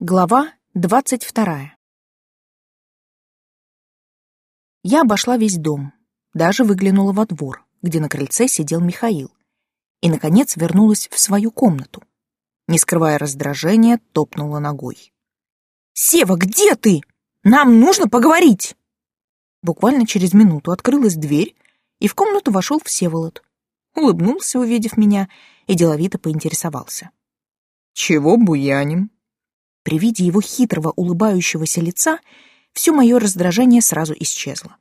Глава двадцать вторая. Я обошла весь дом, даже выглянула во двор, где на крыльце сидел Михаил, и, наконец, вернулась в свою комнату. Не скрывая раздражения, топнула ногой. «Сева, где ты? Нам нужно поговорить!» Буквально через минуту открылась дверь, и в комнату вошел Всеволод. Улыбнулся, увидев меня, и деловито поинтересовался. «Чего буяним?» При виде его хитрого улыбающегося лица все мое раздражение сразу исчезло.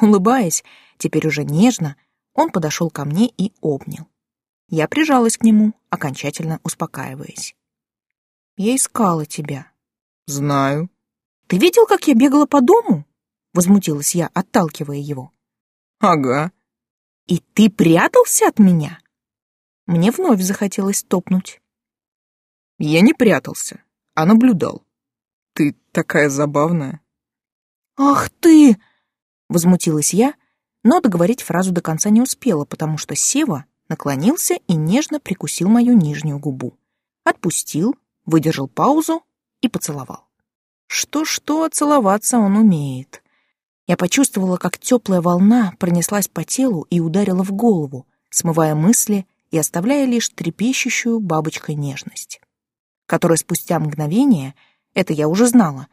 Улыбаясь, теперь уже нежно, он подошел ко мне и обнял. Я прижалась к нему, окончательно успокаиваясь. «Я искала тебя». «Знаю». «Ты видел, как я бегала по дому?» — возмутилась я, отталкивая его. «Ага». «И ты прятался от меня?» Мне вновь захотелось топнуть. «Я не прятался а наблюдал. Ты такая забавная. Ах ты! Возмутилась я, но договорить фразу до конца не успела, потому что Сева наклонился и нежно прикусил мою нижнюю губу. Отпустил, выдержал паузу и поцеловал. Что-что, целоваться он умеет. Я почувствовала, как теплая волна пронеслась по телу и ударила в голову, смывая мысли и оставляя лишь трепещущую бабочкой нежность которая спустя мгновение, это я уже знала,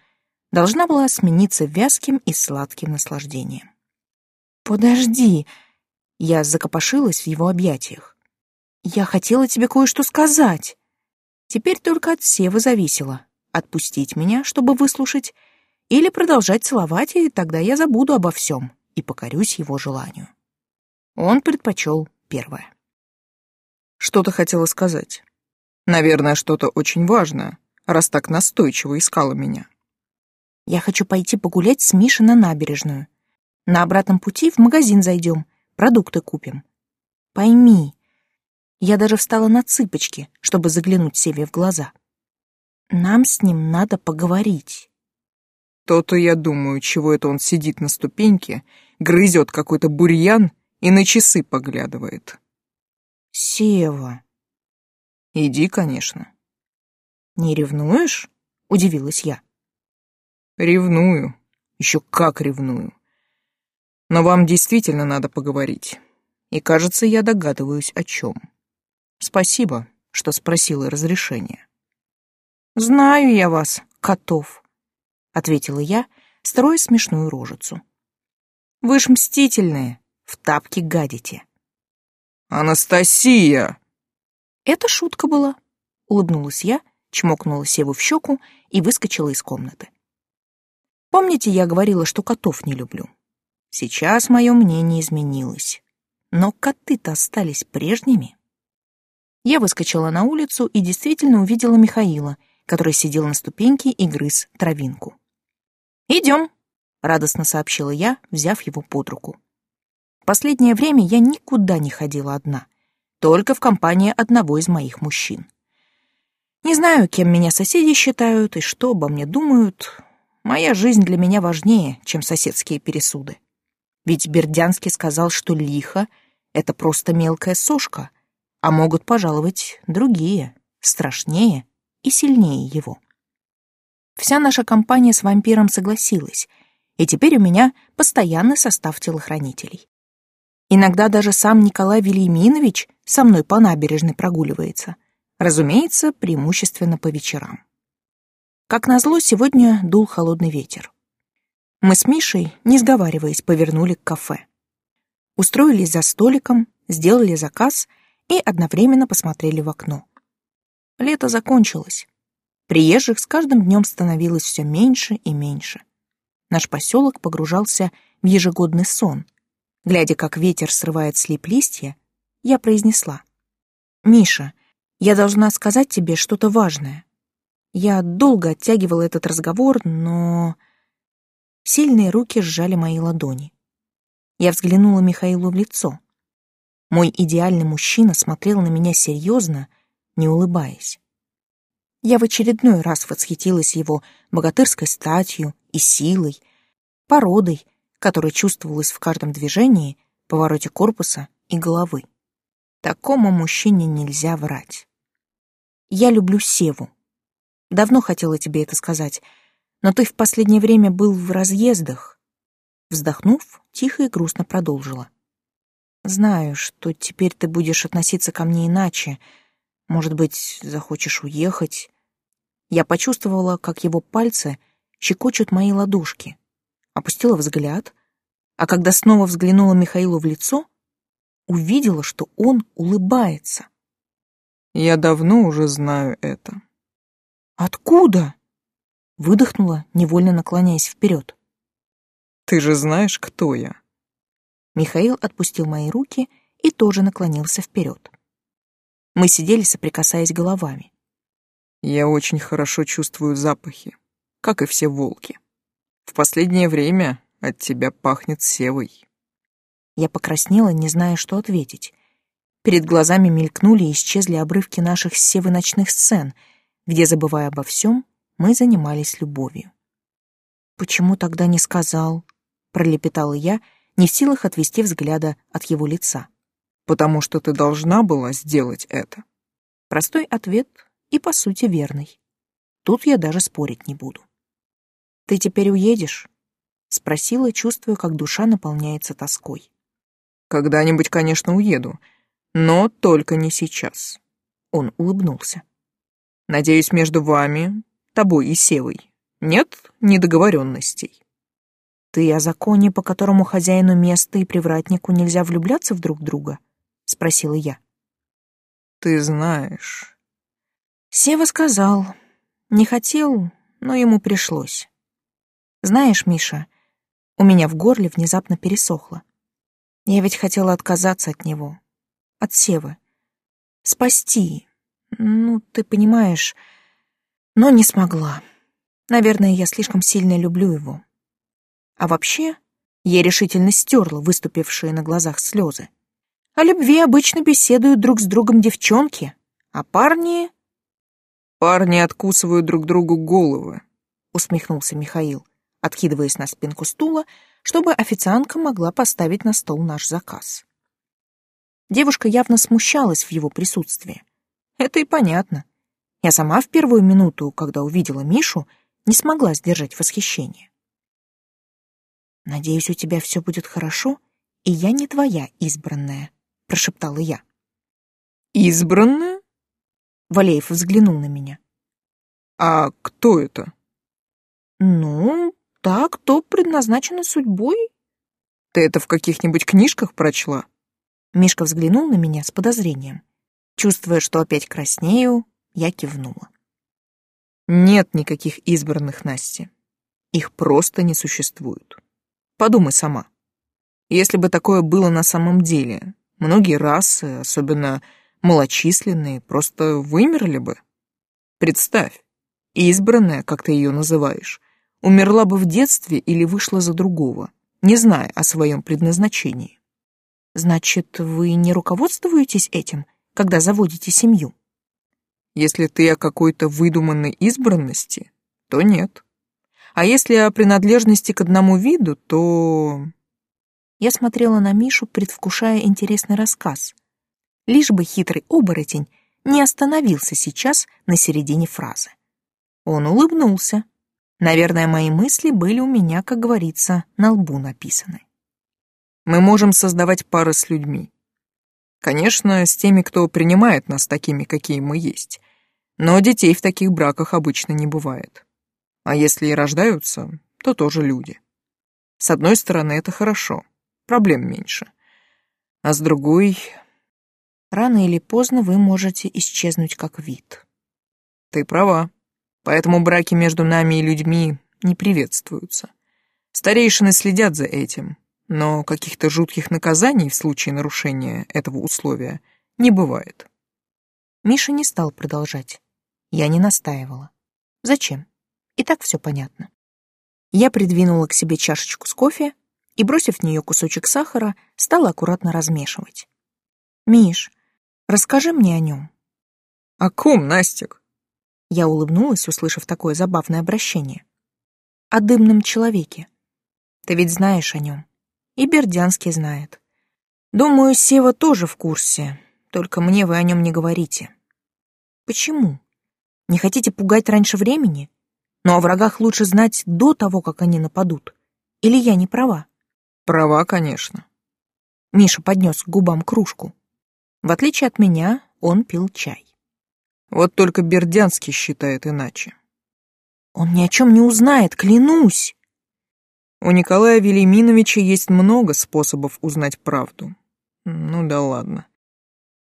должна была смениться вязким и сладким наслаждением. «Подожди!» Я закопошилась в его объятиях. «Я хотела тебе кое-что сказать. Теперь только от Севы зависело, отпустить меня, чтобы выслушать, или продолжать целовать, и тогда я забуду обо всем и покорюсь его желанию». Он предпочел первое. «Что ты хотела сказать?» Наверное, что-то очень важное, раз так настойчиво искала меня. Я хочу пойти погулять с Мишей на набережную. На обратном пути в магазин зайдем, продукты купим. Пойми, я даже встала на цыпочки, чтобы заглянуть Севе в глаза. Нам с ним надо поговорить. То-то я думаю, чего это он сидит на ступеньке, грызет какой-то бурьян и на часы поглядывает. Сева, Иди, конечно. Не ревнуешь? Удивилась я. Ревную. Еще как ревную. Но вам действительно надо поговорить. И, кажется, я догадываюсь, о чем. Спасибо, что спросила разрешения. Знаю я вас, котов, ответила я, строя смешную рожицу. Вы ж мстительные, в тапки гадите. Анастасия! Это шутка была. Улыбнулась я, чмокнула Севу в щеку и выскочила из комнаты. Помните, я говорила, что котов не люблю? Сейчас мое мнение изменилось. Но коты-то остались прежними. Я выскочила на улицу и действительно увидела Михаила, который сидел на ступеньке и грыз травинку. «Идем», — радостно сообщила я, взяв его под руку. Последнее время я никуда не ходила одна — только в компании одного из моих мужчин. Не знаю, кем меня соседи считают и что обо мне думают. Моя жизнь для меня важнее, чем соседские пересуды. Ведь Бердянский сказал, что лихо — это просто мелкая сошка, а могут пожаловать другие, страшнее и сильнее его. Вся наша компания с вампиром согласилась, и теперь у меня постоянный состав телохранителей. Иногда даже сам Николай Вильяминович со мной по набережной прогуливается. Разумеется, преимущественно по вечерам. Как назло, сегодня дул холодный ветер. Мы с Мишей, не сговариваясь, повернули к кафе. Устроились за столиком, сделали заказ и одновременно посмотрели в окно. Лето закончилось. Приезжих с каждым днем становилось все меньше и меньше. Наш поселок погружался в ежегодный сон — Глядя, как ветер срывает с лип листья, я произнесла. «Миша, я должна сказать тебе что-то важное. Я долго оттягивала этот разговор, но...» Сильные руки сжали мои ладони. Я взглянула Михаилу в лицо. Мой идеальный мужчина смотрел на меня серьезно, не улыбаясь. Я в очередной раз восхитилась его богатырской статью и силой, породой, которая чувствовалась в каждом движении, повороте корпуса и головы. Такому мужчине нельзя врать. Я люблю Севу. Давно хотела тебе это сказать, но ты в последнее время был в разъездах. Вздохнув, тихо и грустно продолжила. Знаю, что теперь ты будешь относиться ко мне иначе. Может быть, захочешь уехать. Я почувствовала, как его пальцы щекочут мои ладошки. Опустила взгляд, а когда снова взглянула Михаилу в лицо, увидела, что он улыбается. Я давно уже знаю это. Откуда? Выдохнула, невольно наклоняясь вперед. Ты же знаешь, кто я. Михаил отпустил мои руки и тоже наклонился вперед. Мы сидели, соприкасаясь головами. Я очень хорошо чувствую запахи, как и все волки. В последнее время от тебя пахнет севой. Я покраснела, не зная, что ответить. Перед глазами мелькнули и исчезли обрывки наших с Севой ночных сцен, где, забывая обо всем, мы занимались любовью. «Почему тогда не сказал?» — пролепетала я, не в силах отвести взгляда от его лица. «Потому что ты должна была сделать это». Простой ответ и, по сути, верный. Тут я даже спорить не буду. «Ты теперь уедешь?» — спросила, чувствуя, как душа наполняется тоской. «Когда-нибудь, конечно, уеду, но только не сейчас». Он улыбнулся. «Надеюсь, между вами, тобой и Севой, нет недоговоренностей». «Ты о законе, по которому хозяину места и привратнику нельзя влюбляться в друг друга?» — спросила я. «Ты знаешь...» Сева сказал. Не хотел, но ему пришлось. «Знаешь, Миша, у меня в горле внезапно пересохло. Я ведь хотела отказаться от него, от Севы. Спасти, ну, ты понимаешь, но не смогла. Наверное, я слишком сильно люблю его». А вообще, я решительно стерла выступившие на глазах слезы. О любви обычно беседуют друг с другом девчонки, а парни... «Парни откусывают друг другу головы», — усмехнулся Михаил, откидываясь на спинку стула, чтобы официантка могла поставить на стол наш заказ. Девушка явно смущалась в его присутствии. Это и понятно. Я сама в первую минуту, когда увидела Мишу, не смогла сдержать восхищение. «Надеюсь, у тебя все будет хорошо, и я не твоя избранная», — прошептала я. «Избранная?» Валеев взглянул на меня. «А кто это?» «Ну, так, кто предназначена судьбой». «Ты это в каких-нибудь книжках прочла?» Мишка взглянул на меня с подозрением. Чувствуя, что опять краснею, я кивнула. «Нет никаких избранных, Насти. Их просто не существует». Подумай сама. Если бы такое было на самом деле, многие расы, особенно малочисленные, просто вымерли бы. Представь, избранная, как ты ее называешь, умерла бы в детстве или вышла за другого, не зная о своем предназначении. Значит, вы не руководствуетесь этим, когда заводите семью? Если ты о какой-то выдуманной избранности, то нет. А если о принадлежности к одному виду, то... Я смотрела на Мишу, предвкушая интересный рассказ. Лишь бы хитрый оборотень не остановился сейчас на середине фразы. Он улыбнулся. Наверное, мои мысли были у меня, как говорится, на лбу написаны. Мы можем создавать пары с людьми. Конечно, с теми, кто принимает нас такими, какие мы есть. Но детей в таких браках обычно не бывает. А если и рождаются, то тоже люди. С одной стороны, это хорошо, проблем меньше. А с другой... Рано или поздно вы можете исчезнуть как вид. Ты права. Поэтому браки между нами и людьми не приветствуются. Старейшины следят за этим, но каких-то жутких наказаний в случае нарушения этого условия не бывает. Миша не стал продолжать. Я не настаивала. Зачем? И так все понятно. Я придвинула к себе чашечку с кофе и, бросив в нее кусочек сахара, стала аккуратно размешивать. «Миш, расскажи мне о нем». «О ком, Настик?» Я улыбнулась, услышав такое забавное обращение. «О дымном человеке. Ты ведь знаешь о нем. И Бердянский знает. Думаю, Сева тоже в курсе, только мне вы о нем не говорите». «Почему?» Не хотите пугать раньше времени? Но о врагах лучше знать до того, как они нападут. Или я не права? Права, конечно. Миша поднес к губам кружку. В отличие от меня, он пил чай. Вот только Бердянский считает иначе. Он ни о чем не узнает, клянусь. У Николая Велиминовича есть много способов узнать правду. Ну да ладно.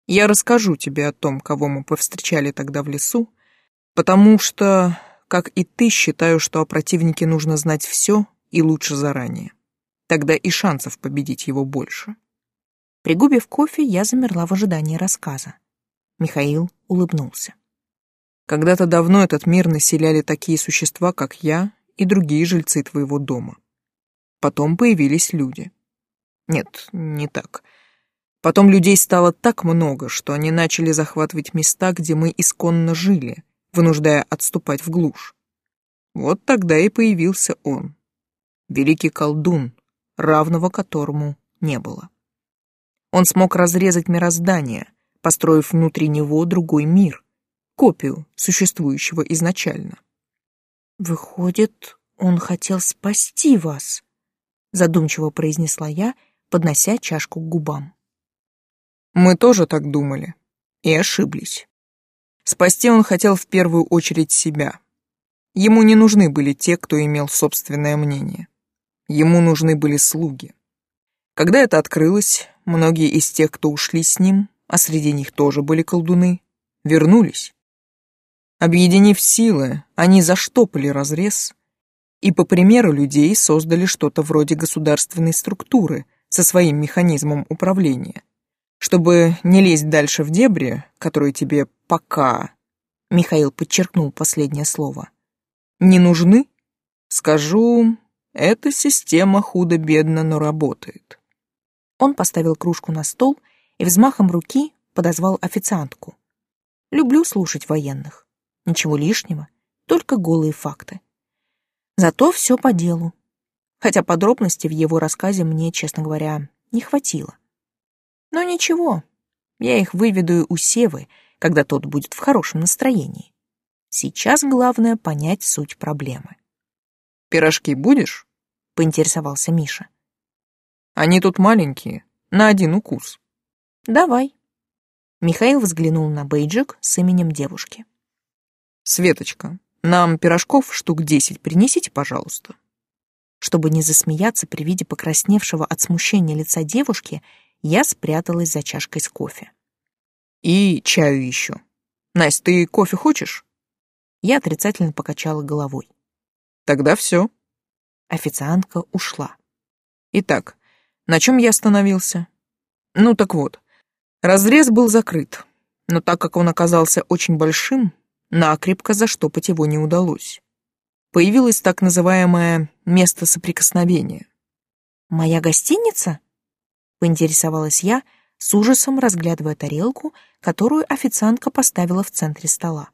Я расскажу тебе о том, кого мы повстречали тогда в лесу, потому что, как и ты, считаю, что о противнике нужно знать все и лучше заранее. Тогда и шансов победить его больше. Пригубив кофе, я замерла в ожидании рассказа. Михаил улыбнулся. Когда-то давно этот мир населяли такие существа, как я и другие жильцы твоего дома. Потом появились люди. Нет, не так. Потом людей стало так много, что они начали захватывать места, где мы исконно жили, вынуждая отступать в глушь. Вот тогда и появился он. Великий колдун, равного которому не было. Он смог разрезать мироздание, построив внутри него другой мир, копию существующего изначально. «Выходит, он хотел спасти вас», — задумчиво произнесла я, поднося чашку к губам. «Мы тоже так думали и ошиблись. Спасти он хотел в первую очередь себя. Ему не нужны были те, кто имел собственное мнение. Ему нужны были слуги. Когда это открылось, многие из тех, кто ушли с ним, а среди них тоже были колдуны, вернулись. Объединив силы, они заштопали разрез и, по примеру людей, создали что-то вроде государственной структуры со своим механизмом управления. Чтобы не лезть дальше в дебри, которые тебе пока, Михаил подчеркнул последнее слово, не нужны, скажу, эта система худо-бедно, но работает. Он поставил кружку на стол и взмахом руки подозвал официантку. Люблю слушать военных. Ничего лишнего, только голые факты. Зато все по делу. Хотя подробностей в его рассказе мне, честно говоря, не хватило. Но ничего, я их выведу у Севы, когда тот будет в хорошем настроении. Сейчас главное понять суть проблемы. «Пирожки будешь?» — поинтересовался Миша. «Они тут маленькие, на один укус». «Давай». Михаил взглянул на бейджик с именем девушки. «Светочка, нам пирожков штук десять принесите, пожалуйста». Чтобы не засмеяться при виде покрасневшего от смущения лица девушки, я спряталась за чашкой с кофе. «И чаю еще. Настя, ты кофе хочешь?» Я отрицательно покачала головой. «Тогда все». Официантка ушла. Итак, на чем я остановился? Ну так вот, разрез был закрыт, но так как он оказался очень большим, накрепко заштопать его не удалось. Появилось так называемое место соприкосновения. «Моя гостиница?» — поинтересовалась я, с ужасом разглядывая тарелку, которую официантка поставила в центре стола.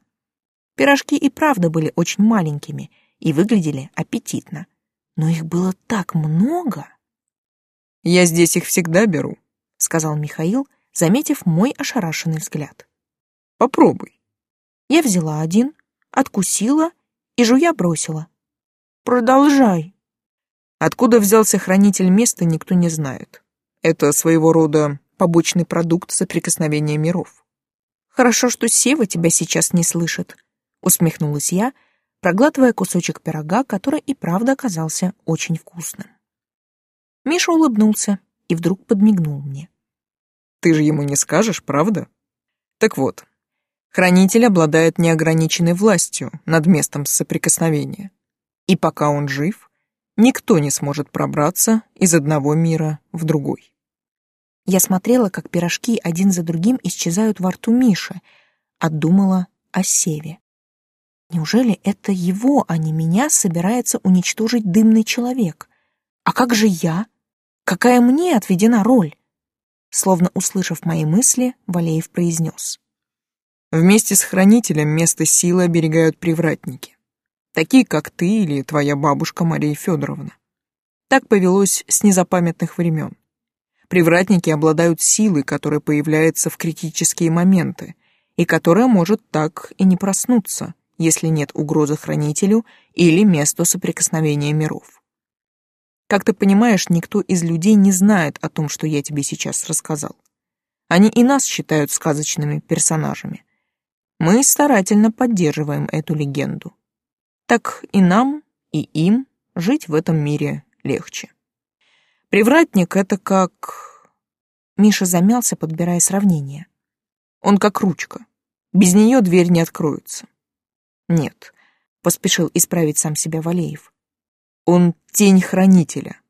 Пирожки и правда были очень маленькими и выглядели аппетитно, но их было так много. «Я здесь их всегда беру», — сказал Михаил, заметив мой ошарашенный взгляд. «Попробуй». Я взяла один, откусила и жуя бросила. «Продолжай». Откуда взялся хранитель места, никто не знает. Это своего рода побочный продукт соприкосновения миров. «Хорошо, что Сева тебя сейчас не слышит», — усмехнулась я, проглатывая кусочек пирога, который и правда оказался очень вкусным. Миша улыбнулся и вдруг подмигнул мне. «Ты же ему не скажешь, правда? Так вот, хранитель обладает неограниченной властью над местом соприкосновения. И пока он жив, никто не сможет пробраться из одного мира в другой». Я смотрела, как пирожки один за другим исчезают во рту Миши, а думала о Севе. Неужели это его, а не меня, собирается уничтожить дымный человек? А как же я? Какая мне отведена роль? Словно услышав мои мысли, Валеев произнес. Вместе с хранителем место силы оберегают привратники. Такие, как ты или твоя бабушка Мария Федоровна. Так повелось с незапамятных времен. Привратники обладают силой, которая появляется в критические моменты, и которая может так и не проснуться, если нет угрозы хранителю или месту соприкосновения миров. Как ты понимаешь, никто из людей не знает о том, что я тебе сейчас рассказал. Они и нас считают сказочными персонажами. Мы старательно поддерживаем эту легенду. Так и нам, и им жить в этом мире легче. Привратник — это как... Миша замялся, подбирая сравнение. Он как ручка. Без нее дверь не откроется. Нет, поспешил исправить сам себя Валеев. Он тень хранителя.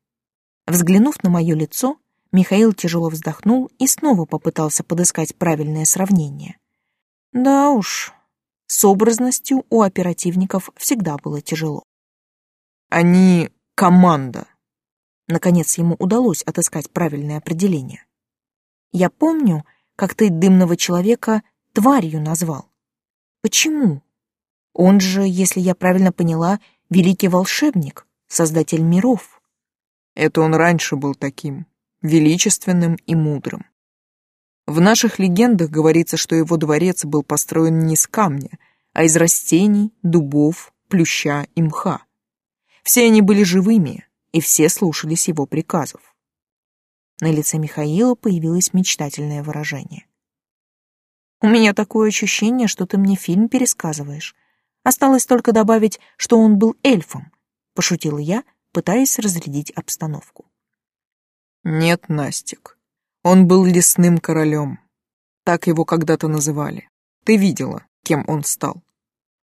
Взглянув на мое лицо, Михаил тяжело вздохнул и снова попытался подыскать правильное сравнение. Да уж, с образностью у оперативников всегда было тяжело. Они команда. Наконец ему удалось отыскать правильное определение. Я помню, как ты дымного человека тварью назвал. Почему? Он же, если я правильно поняла, великий волшебник, создатель миров. Это он раньше был таким, величественным и мудрым. В наших легендах говорится, что его дворец был построен не из камня, а из растений, дубов, плюща и мха. Все они были живыми, и все слушались его приказов. На лице Михаила появилось мечтательное выражение. «У меня такое ощущение, что ты мне фильм пересказываешь. Осталось только добавить, что он был эльфом», — пошутила я, пытаясь разрядить обстановку. «Нет, Настик, он был лесным королем. Так его когда-то называли. Ты видела, кем он стал.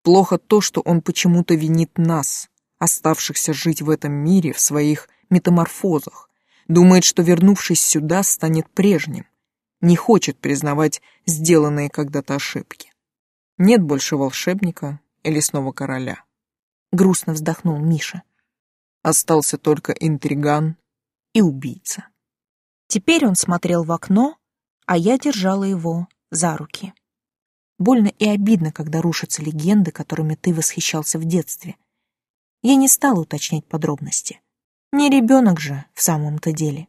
Плохо то, что он почему-то винит нас, оставшихся жить в этом мире в своих метаморфозах, думает, что, вернувшись сюда, станет прежним, не хочет признавать сделанные когда-то ошибки. Нет больше волшебника и лесного короля. Грустно вздохнул Миша. Остался только интриган и убийца. Теперь он смотрел в окно, а я держала его за руки. Больно и обидно, когда рушатся легенды, которыми ты восхищался в детстве. Я не стала уточнять подробности. Не ребенок же в самом-то деле.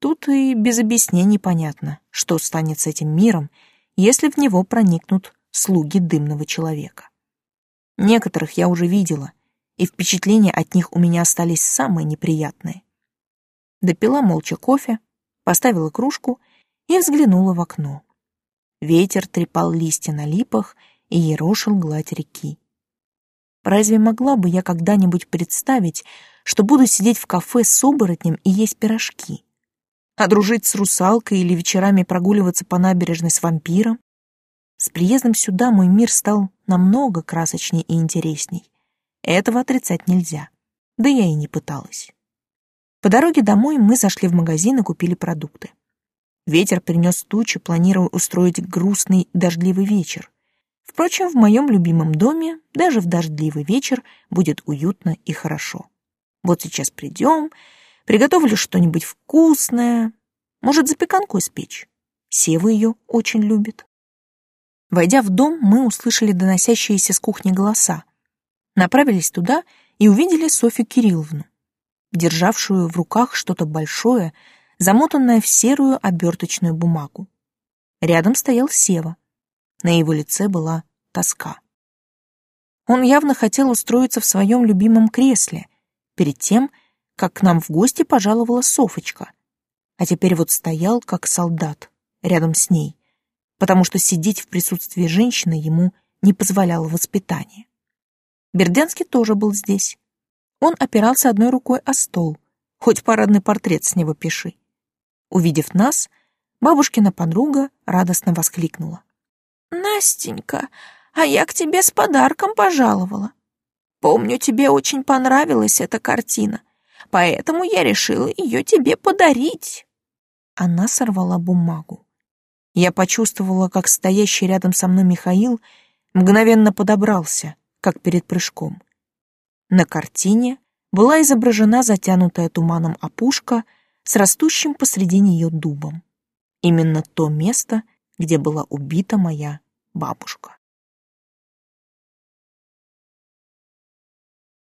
Тут и без объяснений понятно, что станет с этим миром, если в него проникнут слуги дымного человека. Некоторых я уже видела, и впечатления от них у меня остались самые неприятные. Допила молча кофе, поставила кружку и взглянула в окно. Ветер трепал листья на липах и ерошил гладь реки. Разве могла бы я когда-нибудь представить, что буду сидеть в кафе с оборотнем и есть пирожки? А дружить с русалкой или вечерами прогуливаться по набережной с вампиром? С приездом сюда мой мир стал намного красочнее и интересней. Этого отрицать нельзя. Да я и не пыталась. По дороге домой мы зашли в магазин и купили продукты. Ветер принес тучи, планируя устроить грустный дождливый вечер. Впрочем, в моем любимом доме даже в дождливый вечер будет уютно и хорошо. Вот сейчас придем, приготовлю что-нибудь вкусное, может, запеканку испечь. Сева ее очень любит. Войдя в дом, мы услышали доносящиеся с кухни голоса. Направились туда и увидели Софью Кирилловну державшую в руках что-то большое, замотанное в серую оберточную бумагу. Рядом стоял Сева. На его лице была тоска. Он явно хотел устроиться в своем любимом кресле, перед тем, как к нам в гости пожаловала Софочка, а теперь вот стоял, как солдат, рядом с ней, потому что сидеть в присутствии женщины ему не позволяло воспитание. Бердянский тоже был здесь. Он опирался одной рукой о стол, хоть парадный портрет с него пиши. Увидев нас, бабушкина подруга радостно воскликнула. «Настенька, а я к тебе с подарком пожаловала. Помню, тебе очень понравилась эта картина, поэтому я решила ее тебе подарить». Она сорвала бумагу. Я почувствовала, как стоящий рядом со мной Михаил мгновенно подобрался, как перед прыжком. На картине была изображена затянутая туманом опушка с растущим посреди нее дубом. Именно то место, где была убита моя бабушка.